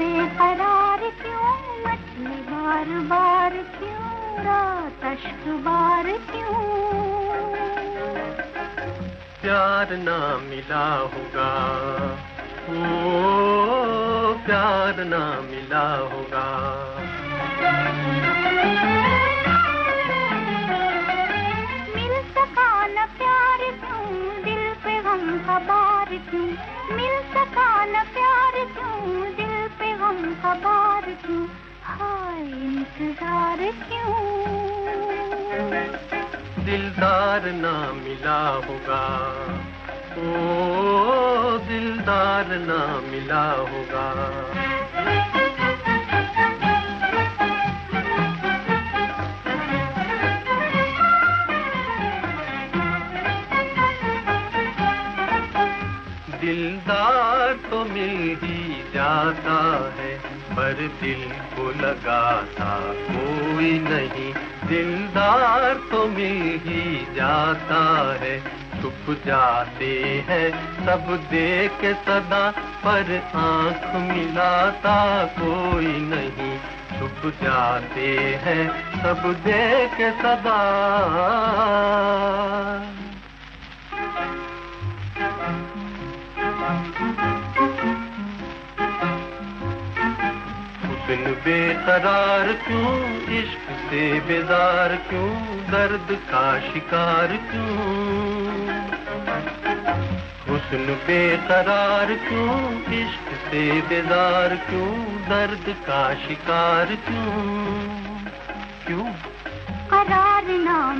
बेकरार क्यों? मचले बार बार क्यों? रात अश्क बार क्यों? प्यार ना मिला होगा। ओ प्यार ना मिला होगा। मिल सका न प्यार क्यों? दिल पे हम का बार क्यों? मिल सका न प्यार इंतज़ार क्यों? दिलदार ना मिला होगा। ओ, दिलदार ना मिला होगा। दिलदार तो मिल ही जाता है। पर दिल को लगाता कोई नहीं। दिलदार तो मिल ही जाता है, छुप जाते हैं, सब देख सदा। पर आँख मिलाता कोई नहीं, छुप जाते हैं, सब देख सदा। हुस्न बेकरार क्यों? इश्क से बेदार क्यों? दर्द का शिकार क्यों? हुस्न बेकरार क्यों? इश्क से बेदार क्यों? दर्द का शिकार क्यों? क्यों? करार ना